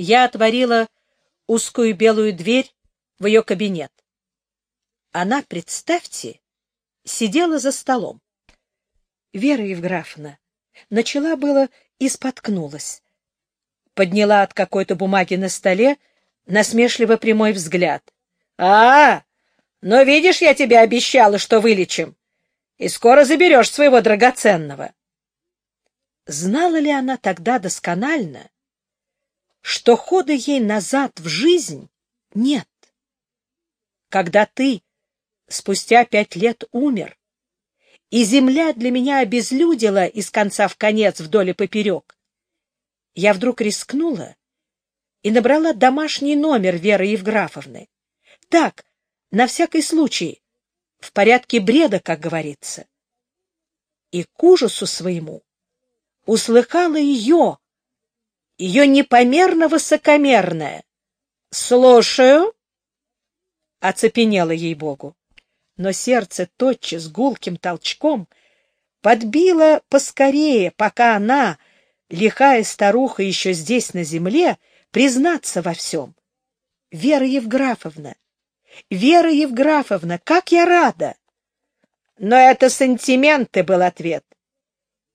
я отворила узкую белую дверь в ее кабинет. Она, представьте, сидела за столом. Вера Евграфовна начала было и споткнулась. Подняла от какой-то бумаги на столе насмешливо прямой взгляд. — А, но видишь, я тебе обещала, что вылечим, и скоро заберешь своего драгоценного. Знала ли она тогда досконально, что хода ей назад в жизнь нет? Когда ты спустя пять лет умер, и земля для меня обезлюдила из конца в конец вдоль и поперек, я вдруг рискнула и набрала домашний номер Веры Евграфовны. Так, на всякий случай, в порядке бреда, как говорится. И к ужасу своему услыхала ее, ее непомерно высокомерное. «Слушаю!» Оцепенела ей-богу. Но сердце тотчас гулким толчком подбило поскорее, пока она, лихая старуха еще здесь на земле, признаться во всем. Вера Евграфовна, Вера Евграфовна, как я рада! Но это сантименты, был ответ.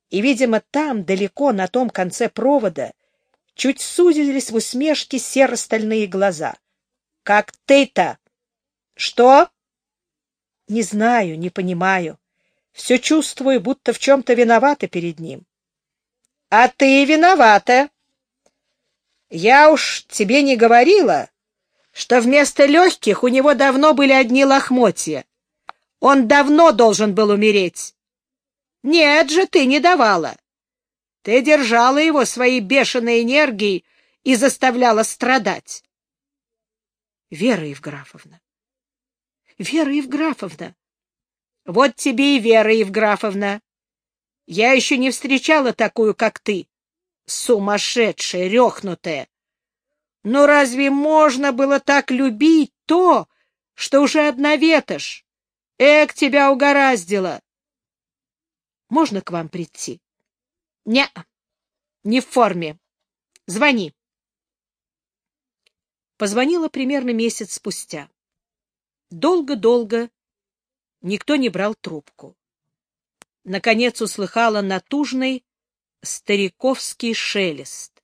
И, видимо, там, далеко, на том конце провода, чуть сузились в усмешке серо-стальные глаза. Как ты-то? Что? Не знаю, не понимаю. Все чувствую, будто в чем-то виновата перед ним. А ты виновата. Я уж тебе не говорила, что вместо легких у него давно были одни лохмотья. Он давно должен был умереть. Нет же, ты не давала. Ты держала его своей бешеной энергией и заставляла страдать. Вера Евграфовна, Вера Евграфовна. Вот тебе и Вера Евграфовна. Я еще не встречала такую, как ты. Сумасшедшая, рехнутая. Но разве можно было так любить то, что уже одна ветошь? Эк, тебя угораздило. Можно к вам прийти? Не, не в форме. Звони. Позвонила примерно месяц спустя. Долго-долго никто не брал трубку. Наконец услыхала натужный стариковский шелест.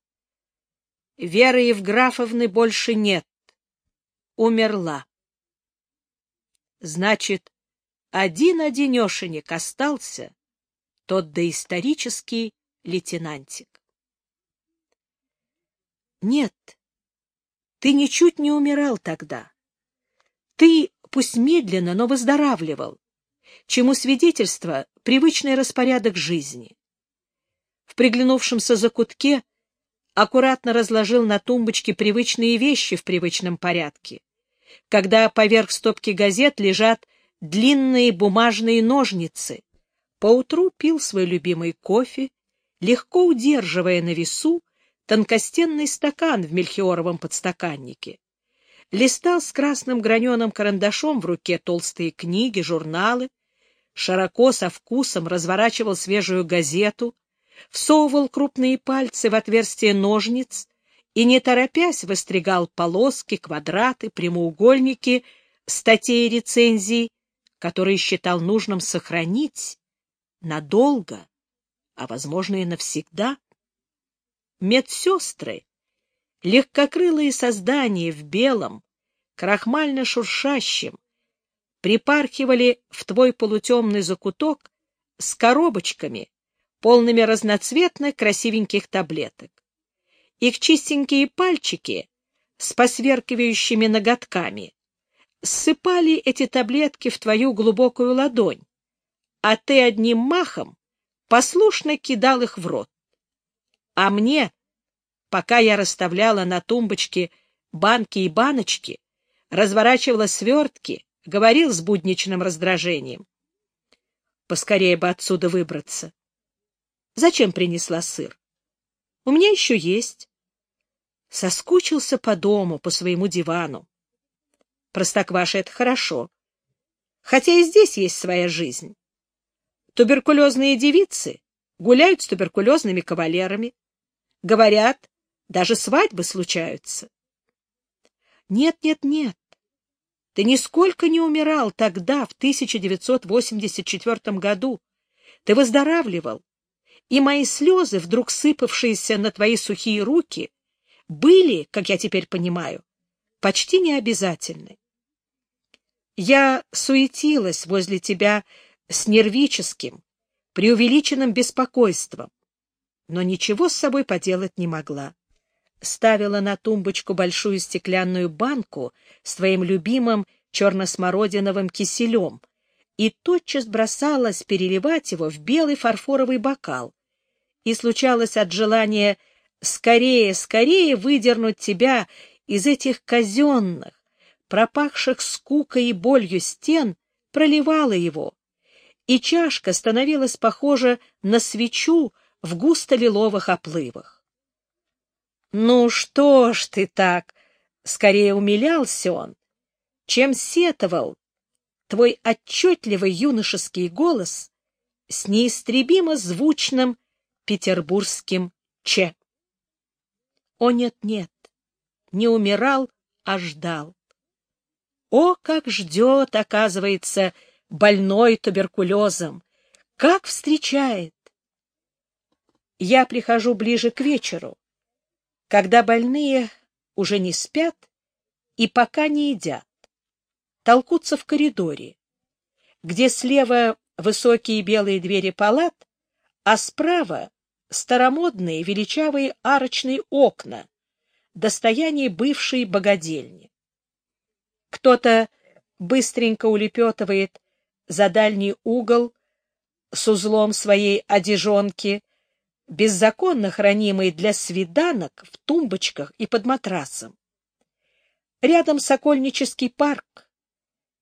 Веры Евграфовны больше нет. Умерла. Значит, один-одинешенек остался, тот доисторический лейтенантик. Нет, ты ничуть не умирал тогда. Ты, пусть медленно, но выздоравливал, чему свидетельство — привычный распорядок жизни. В приглянувшемся закутке аккуратно разложил на тумбочке привычные вещи в привычном порядке, когда поверх стопки газет лежат длинные бумажные ножницы. Поутру пил свой любимый кофе, легко удерживая на весу тонкостенный стакан в мельхиоровом подстаканнике. Листал с красным граненым карандашом в руке толстые книги, журналы, широко со вкусом разворачивал свежую газету, всовывал крупные пальцы в отверстие ножниц и, не торопясь, востригал полоски, квадраты, прямоугольники статей и рецензий, которые считал нужным сохранить надолго, а, возможно, и навсегда. Медсестры легкокрылые создания в белом, крахмально-шуршащем, припархивали в твой полутемный закуток с коробочками, полными разноцветных красивеньких таблеток. Их чистенькие пальчики с посверкивающими ноготками ссыпали эти таблетки в твою глубокую ладонь, а ты одним махом послушно кидал их в рот. А мне Пока я расставляла на тумбочке банки и баночки, разворачивала свертки, говорил с будничным раздражением. Поскорее бы отсюда выбраться. Зачем принесла сыр? У меня еще есть. Соскучился по дому, по своему дивану. Простокваша — это хорошо. Хотя и здесь есть своя жизнь. Туберкулезные девицы гуляют с туберкулезными кавалерами. Говорят, Даже свадьбы случаются. Нет, нет, нет. Ты нисколько не умирал тогда, в 1984 году. Ты выздоравливал, и мои слезы, вдруг сыпавшиеся на твои сухие руки, были, как я теперь понимаю, почти необязательны. Я суетилась возле тебя с нервическим, преувеличенным беспокойством, но ничего с собой поделать не могла. Ставила на тумбочку большую стеклянную банку с твоим любимым черно-смородиновым киселем и тотчас бросалась переливать его в белый фарфоровый бокал. И случалось от желания скорее, скорее выдернуть тебя из этих казенных, пропахших скукой и болью стен, проливала его, и чашка становилась похожа на свечу в густо-лиловых оплывах. «Ну что ж ты так?» — скорее умилялся он, чем сетовал твой отчетливый юношеский голос с неистребимо звучным петербургским «че». О, нет-нет, не умирал, а ждал. О, как ждет, оказывается, больной туберкулезом! Как встречает! Я прихожу ближе к вечеру, когда больные уже не спят и пока не едят. Толкутся в коридоре, где слева высокие белые двери палат, а справа старомодные величавые арочные окна, достояние бывшей богадельни. Кто-то быстренько улепетывает за дальний угол с узлом своей одежонки, беззаконно хранимой для свиданок в тумбочках и под матрасом. Рядом Сокольнический парк.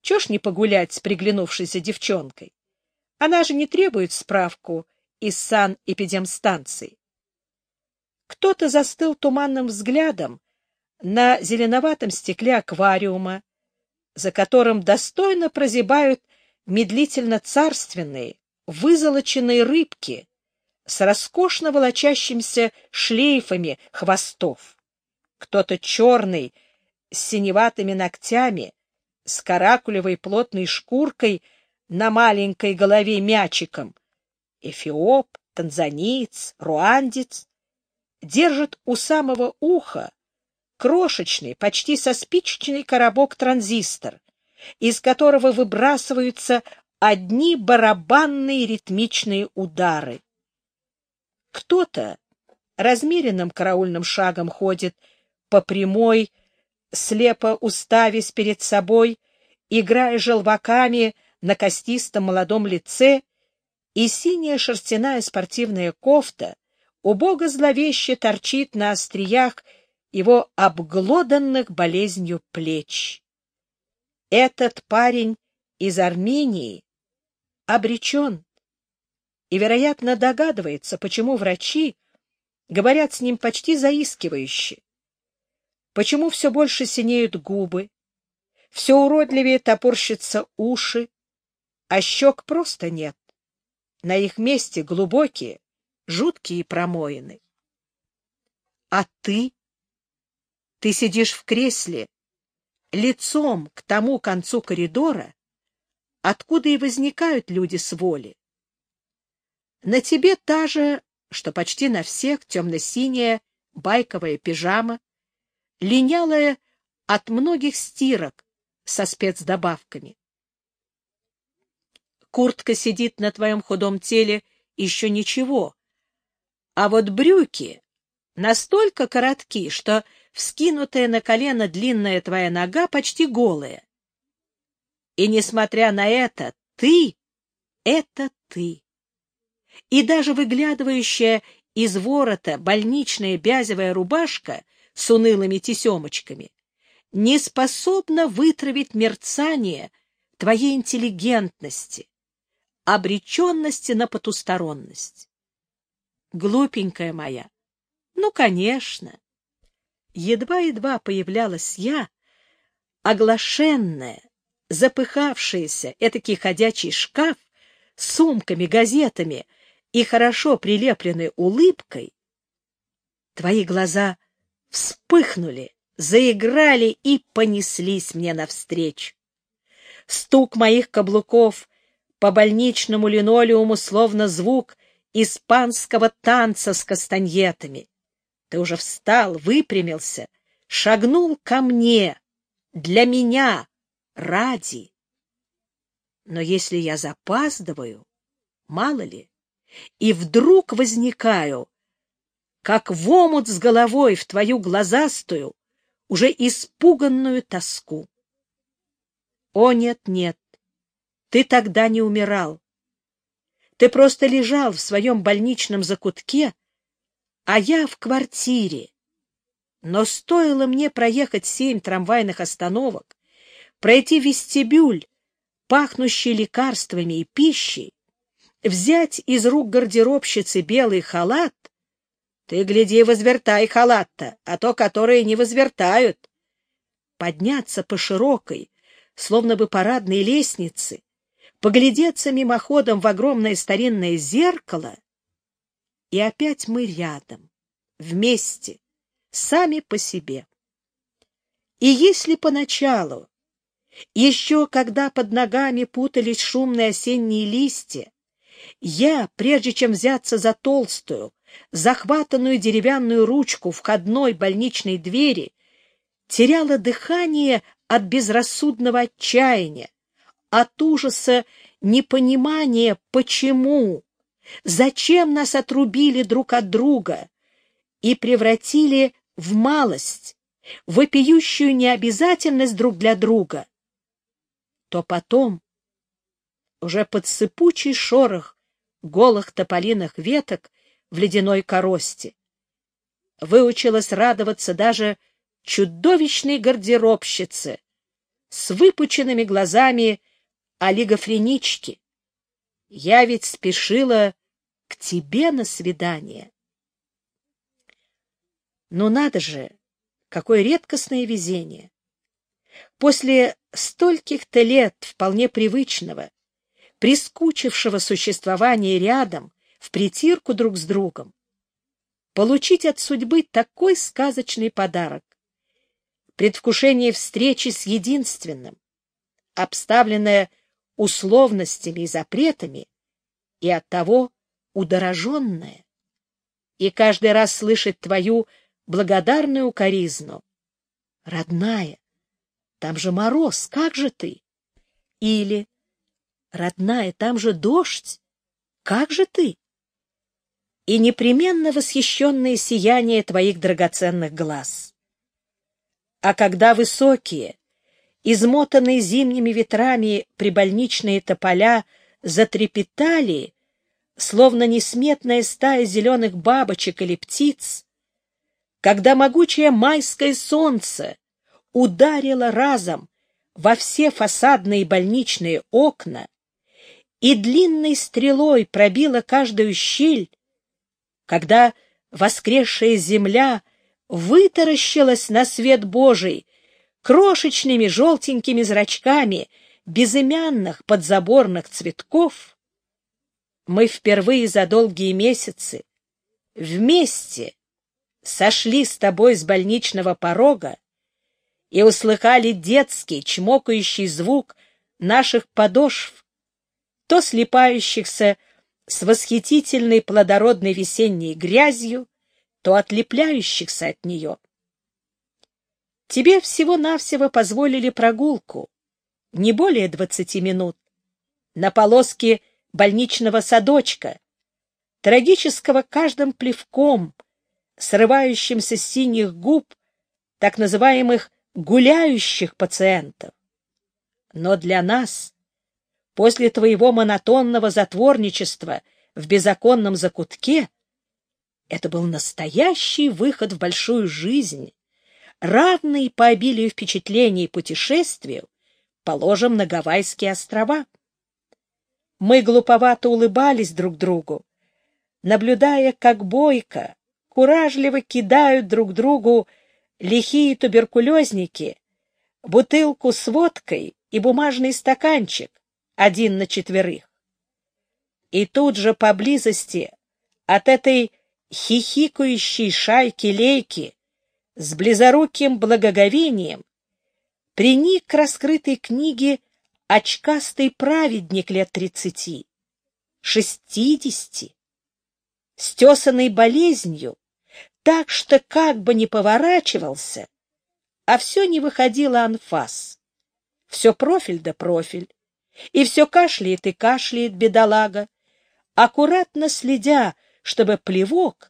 Чего ж не погулять с приглянувшейся девчонкой? Она же не требует справку из санэпидемстанции. Кто-то застыл туманным взглядом на зеленоватом стекле аквариума, за которым достойно прозябают медлительно царственные, вызолоченные рыбки с роскошно волочащимся шлейфами хвостов. Кто-то черный, с синеватыми ногтями, с каракулевой плотной шкуркой на маленькой голове мячиком. Эфиоп, танзаниец, руандец держит у самого уха крошечный, почти со спичечный коробок-транзистор, из которого выбрасываются одни барабанные ритмичные удары. Кто-то размеренным караульным шагом ходит по прямой, слепо уставясь перед собой, играя желваками на костистом молодом лице, и синяя шерстяная спортивная кофта убого зловеще торчит на остриях его обглоданных болезнью плеч. Этот парень из Армении обречен и, вероятно, догадывается, почему врачи говорят с ним почти заискивающе, почему все больше синеют губы, все уродливее топорщатся уши, а щек просто нет. На их месте глубокие, жуткие промоины. А ты? Ты сидишь в кресле, лицом к тому концу коридора, откуда и возникают люди с воли. На тебе та же, что почти на всех, темно-синяя байковая пижама, линялая от многих стирок со спецдобавками. Куртка сидит на твоем худом теле еще ничего, а вот брюки настолько коротки, что вскинутая на колено длинная твоя нога почти голая. И, несмотря на это, ты — это ты. И даже выглядывающая из ворота больничная бязевая рубашка с унылыми тесемочками не способна вытравить мерцание твоей интеллигентности, обреченности на потусторонность. Глупенькая моя, ну, конечно, едва-едва появлялась я, оглашенная, запыхавшаяся, этакий ходячий шкаф с сумками, газетами и хорошо прилепленной улыбкой, твои глаза вспыхнули, заиграли и понеслись мне навстречу. Стук моих каблуков по больничному линолеуму словно звук испанского танца с кастаньетами. Ты уже встал, выпрямился, шагнул ко мне, для меня, ради. Но если я запаздываю, мало ли, и вдруг возникаю, как в омут с головой в твою глазастую, уже испуганную тоску. О, нет, нет, ты тогда не умирал. Ты просто лежал в своем больничном закутке, а я в квартире. Но стоило мне проехать семь трамвайных остановок, пройти вестибюль, пахнущий лекарствами и пищей, взять из рук гардеробщицы белый халат, ты, гляди, возвертай халат-то, а то которые не возвертают. Подняться по широкой, словно бы парадной лестнице, поглядеться мимоходом в огромное старинное зеркало, и опять мы рядом, вместе, сами по себе. И если поначалу, еще когда под ногами путались шумные осенние листья, я, прежде чем взяться за толстую, захватанную деревянную ручку входной больничной двери, теряла дыхание от безрассудного отчаяния, от ужаса непонимания, почему, зачем нас отрубили друг от друга и превратили в малость, вопиющую необязательность друг для друга, то потом, уже под сыпучий шорох голых тополиных веток в ледяной коросте, выучилась радоваться даже чудовищной гардеробщице с выпученными глазами олигофренички. Я ведь спешила к тебе на свидание. Ну надо же, какое редкостное везение! После стольких-то лет вполне привычного, прискучившего существования рядом, в притирку друг с другом, получить от судьбы такой сказочный подарок, предвкушение встречи с единственным, обставленное условностями и запретами, и оттого удороженное, и каждый раз слышать твою благодарную укоризну. Родная, там же мороз, как же ты? Или, родная, там же дождь, как же ты? И непременно восхищенное сияние твоих драгоценных глаз. А когда высокие, измотанные зимними ветрами прибольничные тополя затрепетали, словно несметная стая зеленых бабочек или птиц, когда могучее майское солнце ударило разом во все фасадные больничные окна и длинной стрелой пробило каждую щель, когда воскресшая земля вытаращилась на свет Божий крошечными желтенькими зрачками безымянных подзаборных цветков, мы впервые за долгие месяцы вместе сошли с тобой с больничного порога и услыхали детский чмокающий звук наших подошв, то слипающихся с восхитительной плодородной весенней грязью, то отлепляющихся от нее. Тебе всего-навсего позволили прогулку, не более двадцати минут, на полоске больничного садочка, трагического каждым плевком, срывающимся с синих губ так называемых гуляющих пациентов. Но для нас, после твоего монотонного затворничества в беззаконном закутке, это был настоящий выход в большую жизнь, равный по обилию впечатлений путешествию, положим на Гавайские острова. Мы глуповато улыбались друг другу, наблюдая, как бойко, куражливо кидают друг другу лихие туберкулезники бутылку с водкой и бумажный стаканчик, один на четверых. И тут же поблизости от этой хихикающей шайки-лейки с близоруким благоговением приник к раскрытой книге очкастый праведник лет тридцати, шестидесяти, стесанный болезнью, так что как бы ни поворачивался, а все не выходило анфас. Все профиль да профиль, и все кашляет и кашляет бедолага, аккуратно следя, чтобы плевок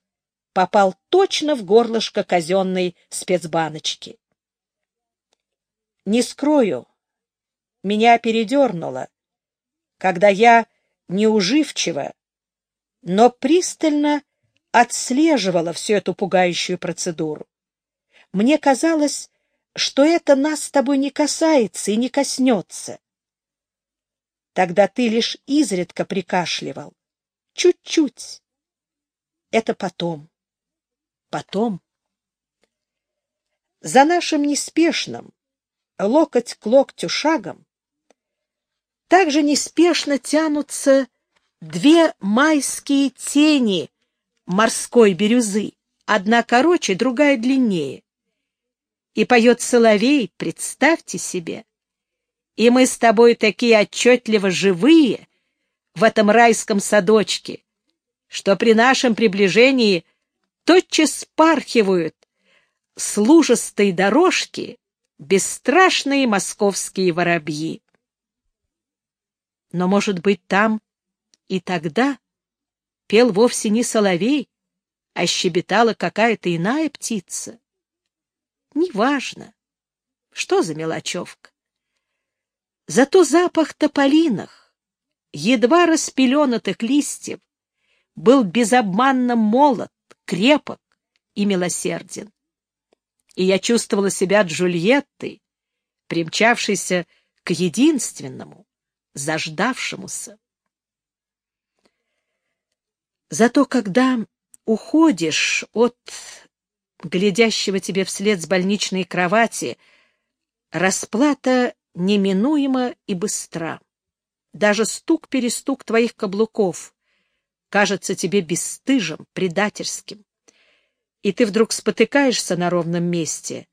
попал точно в горлышко казенной спецбаночки. Не скрою, меня передернуло, когда я неуживчиво, но пристально отслеживала всю эту пугающую процедуру. Мне казалось, что это нас с тобой не касается и не коснется. Тогда ты лишь изредка прикашливал. Чуть-чуть. Это потом. Потом. За нашим неспешным, локоть к локтю шагом, также неспешно тянутся две майские тени морской бирюзы, одна короче, другая длиннее. И поет соловей, представьте себе. И мы с тобой такие отчетливо живые в этом райском садочке, что при нашем приближении тотчас спархивают с лужистой дорожки бесстрашные московские воробьи. Но, может быть, там и тогда пел вовсе не соловей, а щебетала какая-то иная птица. Неважно, что за мелочевка. Зато запах тополинах, едва распеленатых листьев, был безобманно молод, крепок и милосерден. И я чувствовала себя Джульеттой, примчавшейся к единственному, заждавшемуся. Зато когда уходишь от глядящего тебе вслед с больничной кровати, расплата неминуема и быстра. Даже стук-перестук твоих каблуков кажется тебе бесстыжим, предательским. И ты вдруг спотыкаешься на ровном месте,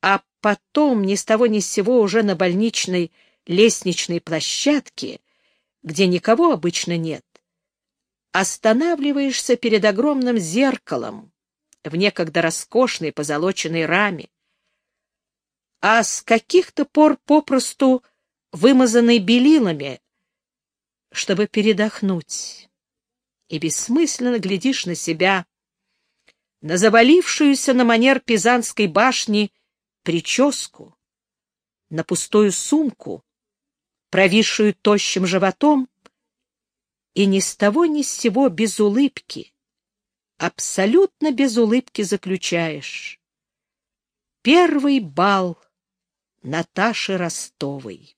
а потом ни с того ни с сего уже на больничной лестничной площадке, где никого обычно нет, останавливаешься перед огромным зеркалом в некогда роскошной позолоченной раме, а с каких-то пор попросту вымазанной белилами, чтобы передохнуть, и бессмысленно глядишь на себя, на завалившуюся на манер Пизанской башни прическу, на пустую сумку, провисшую тощим животом, и ни с того ни с сего без улыбки, абсолютно без улыбки заключаешь. Первый бал Наташи Ростовой.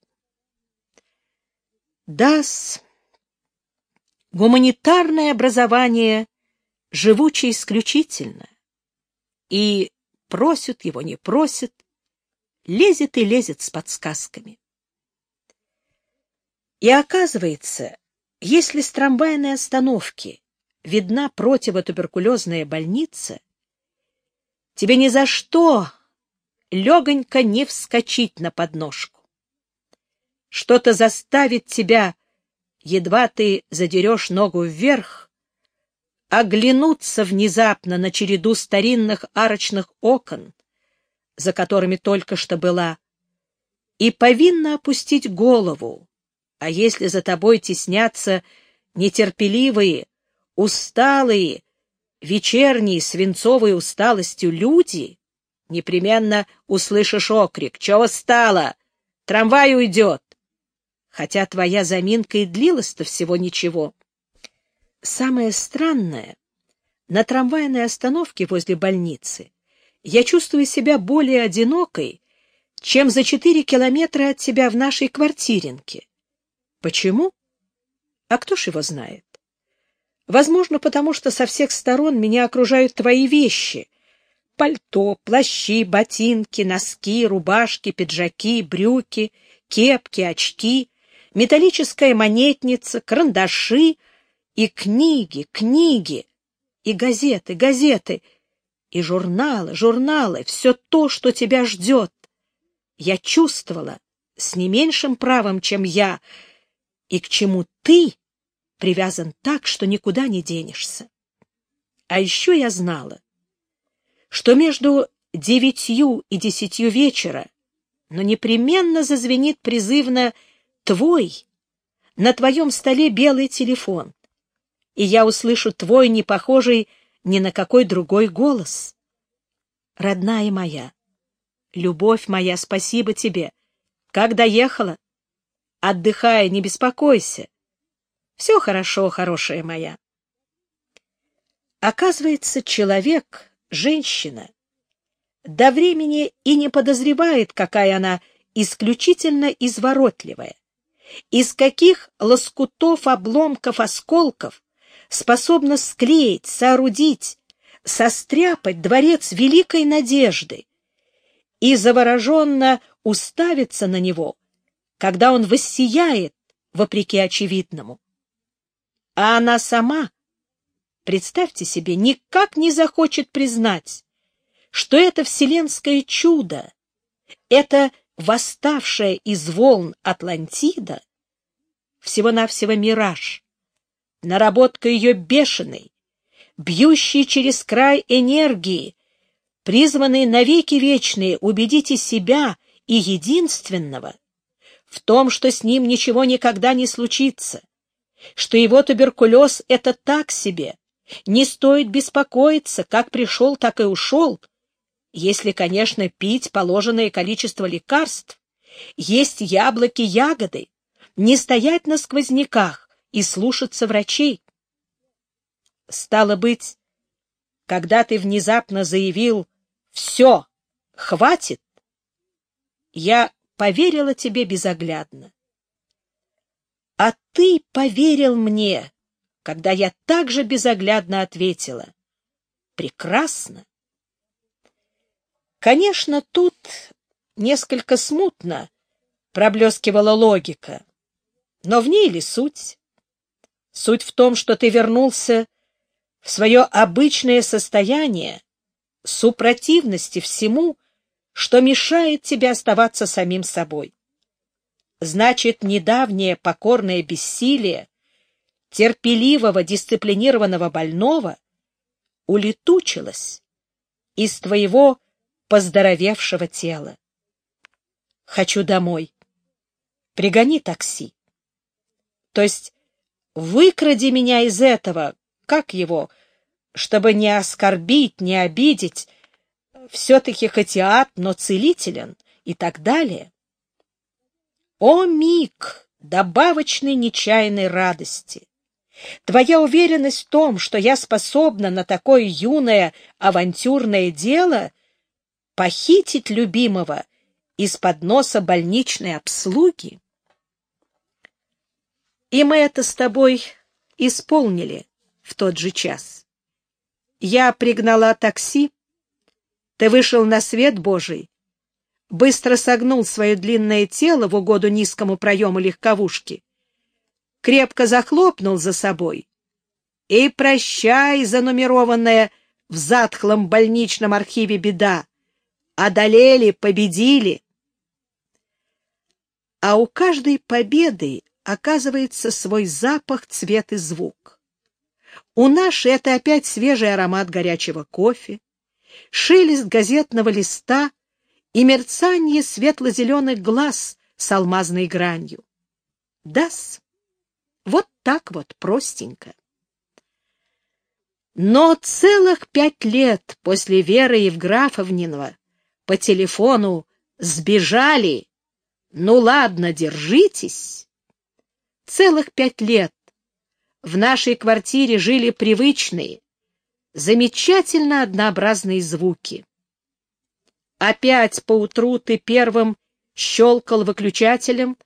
ДАС. Гуманитарное образование живуче исключительно. И просят его, не просят, лезет и лезет с подсказками. И оказывается, если с трамвайной остановки видна противотуберкулезная больница, тебе ни за что легонько не вскочить на подножку. Что-то заставит тебя, едва ты задерешь ногу вверх, оглянуться внезапно на череду старинных арочных окон, за которыми только что была, и повинно опустить голову, а если за тобой теснятся нетерпеливые, усталые, вечерние свинцовой усталостью люди, непременно услышишь окрик «Чего стало? Трамвай уйдет!» Хотя твоя заминка и длилась-то всего ничего. Самое странное, на трамвайной остановке возле больницы я чувствую себя более одинокой, чем за четыре километра от тебя в нашей квартиринке. Почему? А кто ж его знает? Возможно, потому что со всех сторон меня окружают твои вещи. Пальто, плащи, ботинки, носки, рубашки, пиджаки, брюки, кепки, очки, металлическая монетница, карандаши и книги, книги, и газеты, газеты, И журналы, журналы, все то, что тебя ждет. Я чувствовала с не меньшим правом, чем я, и к чему ты привязан так, что никуда не денешься. А еще я знала, что между девятью и десятью вечера, но непременно зазвенит призывно «твой», на твоем столе белый телефон, и я услышу твой, не похожий ни на какой другой голос. Родная моя, любовь моя, спасибо тебе. Как доехала? Отдыхай, не беспокойся. Все хорошо, хорошая моя. Оказывается, человек, женщина, до времени и не подозревает, какая она исключительно изворотливая, из каких лоскутов, обломков, осколков способна склеить, соорудить, состряпать дворец великой надежды и завороженно уставиться на него, когда он воссияет, вопреки очевидному. А она сама, представьте себе, никак не захочет признать, что это вселенское чудо, это восставшая из волн Атлантида, всего-навсего мираж, наработка ее бешеной, бьющей через край энергии, призванной навеки вечные убедите себя и единственного в том, что с ним ничего никогда не случится, что его туберкулез — это так себе, не стоит беспокоиться, как пришел, так и ушел, если, конечно, пить положенное количество лекарств, есть яблоки, ягоды, не стоять на сквозняках и слушаться врачей. Стало быть, когда ты внезапно заявил «все, хватит», я поверила тебе безоглядно. А ты поверил мне, когда я также безоглядно ответила «прекрасно». Конечно, тут несколько смутно проблескивала логика, но в ней ли суть? Суть в том, что ты вернулся в свое обычное состояние, супротивности всему, что мешает тебе оставаться самим собой. Значит, недавнее покорное бессилие терпеливого, дисциплинированного больного улетучилось из твоего поздоровевшего тела. Хочу домой. Пригони такси. То есть выкради меня из этого, как его, чтобы не оскорбить, не обидеть, все-таки хоть и ад, но целителен и так далее. О, миг добавочной нечаянной радости! Твоя уверенность в том, что я способна на такое юное авантюрное дело похитить любимого из-под носа больничной обслуги? И мы это с тобой исполнили в тот же час. Я пригнала такси, ты вышел на свет Божий, быстро согнул свое длинное тело в угоду низкому проему легковушки, крепко захлопнул за собой. И прощай, занумерованная в затхлом больничном архиве беда, одолели, победили. А у каждой победы оказывается свой запах, цвет и звук. У нашей это опять свежий аромат горячего кофе, шелест газетного листа и мерцание светло-зеленых глаз с алмазной гранью. Дас, вот так вот простенько. Но целых пять лет после Веры Евграфовнинова по телефону сбежали. Ну ладно, держитесь. Целых пять лет в нашей квартире жили привычные, замечательно однообразные звуки. Опять поутру ты первым щелкал выключателем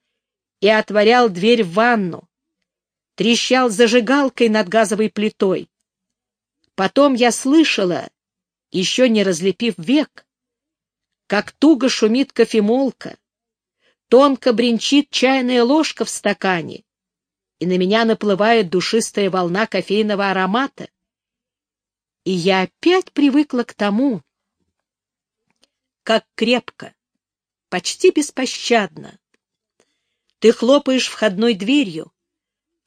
и отворял дверь в ванну, трещал зажигалкой над газовой плитой. Потом я слышала, еще не разлепив век, как туго шумит кофемолка, тонко бренчит чайная ложка в стакане, и на меня наплывает душистая волна кофейного аромата. И я опять привыкла к тому, как крепко, почти беспощадно. Ты хлопаешь входной дверью,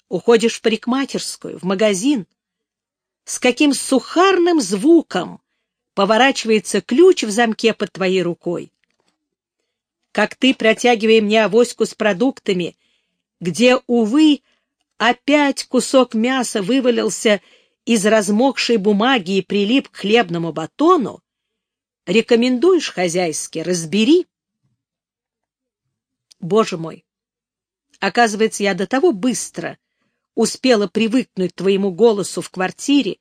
уходишь в парикмахерскую, в магазин. С каким сухарным звуком поворачивается ключ в замке под твоей рукой. Как ты, протягивая мне авоську с продуктами, где, увы, опять кусок мяса вывалился из размокшей бумаги и прилип к хлебному батону, рекомендуешь хозяйски, разбери. Боже мой! Оказывается, я до того быстро успела привыкнуть к твоему голосу в квартире,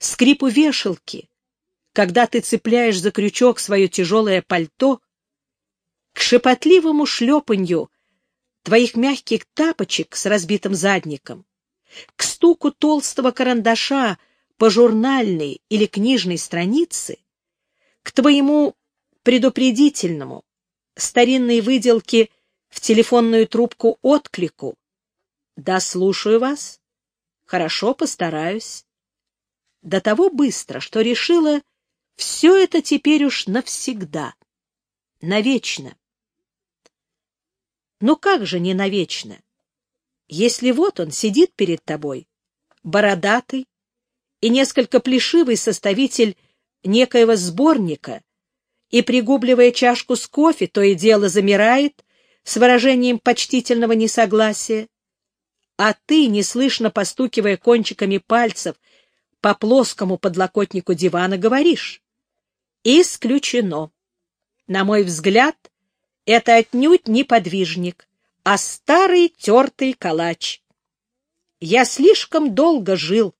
скрипу вешалки, когда ты цепляешь за крючок свое тяжелое пальто, к шепотливому шлепанью твоих мягких тапочек с разбитым задником, к стуку толстого карандаша по журнальной или книжной странице, к твоему предупредительному, старинной выделке в телефонную трубку отклику. Да, слушаю вас. Хорошо, постараюсь. До того быстро, что решила все это теперь уж навсегда, навечно. Ну как же не навечно? Если вот он сидит перед тобой, бородатый и несколько плешивый составитель некоего сборника, и, пригубливая чашку с кофе, то и дело замирает с выражением почтительного несогласия, а ты, неслышно постукивая кончиками пальцев по плоскому подлокотнику дивана, говоришь «Исключено». На мой взгляд, это отнюдь не подвижник, а старый тертый калач. Я слишком долго жил.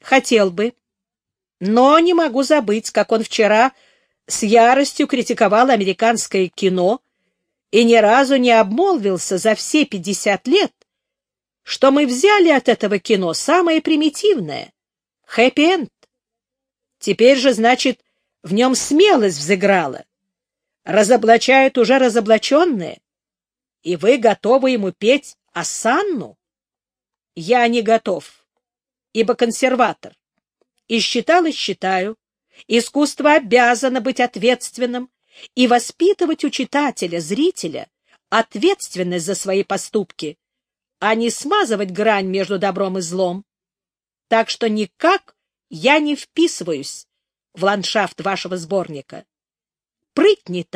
Хотел бы, но не могу забыть, как он вчера с яростью критиковал американское кино и ни разу не обмолвился за все пятьдесят лет, что мы взяли от этого кино самое примитивное — хэппи-энд. Теперь же, значит, в нем смелость взыграла. Разоблачают уже разоблаченное, и вы готовы ему петь осанну? Я не готов, ибо консерватор и считал и считаю, искусство обязано быть ответственным и воспитывать у читателя, зрителя ответственность за свои поступки, а не смазывать грань между добром и злом. Так что никак я не вписываюсь в ландшафт вашего сборника. Прыть не.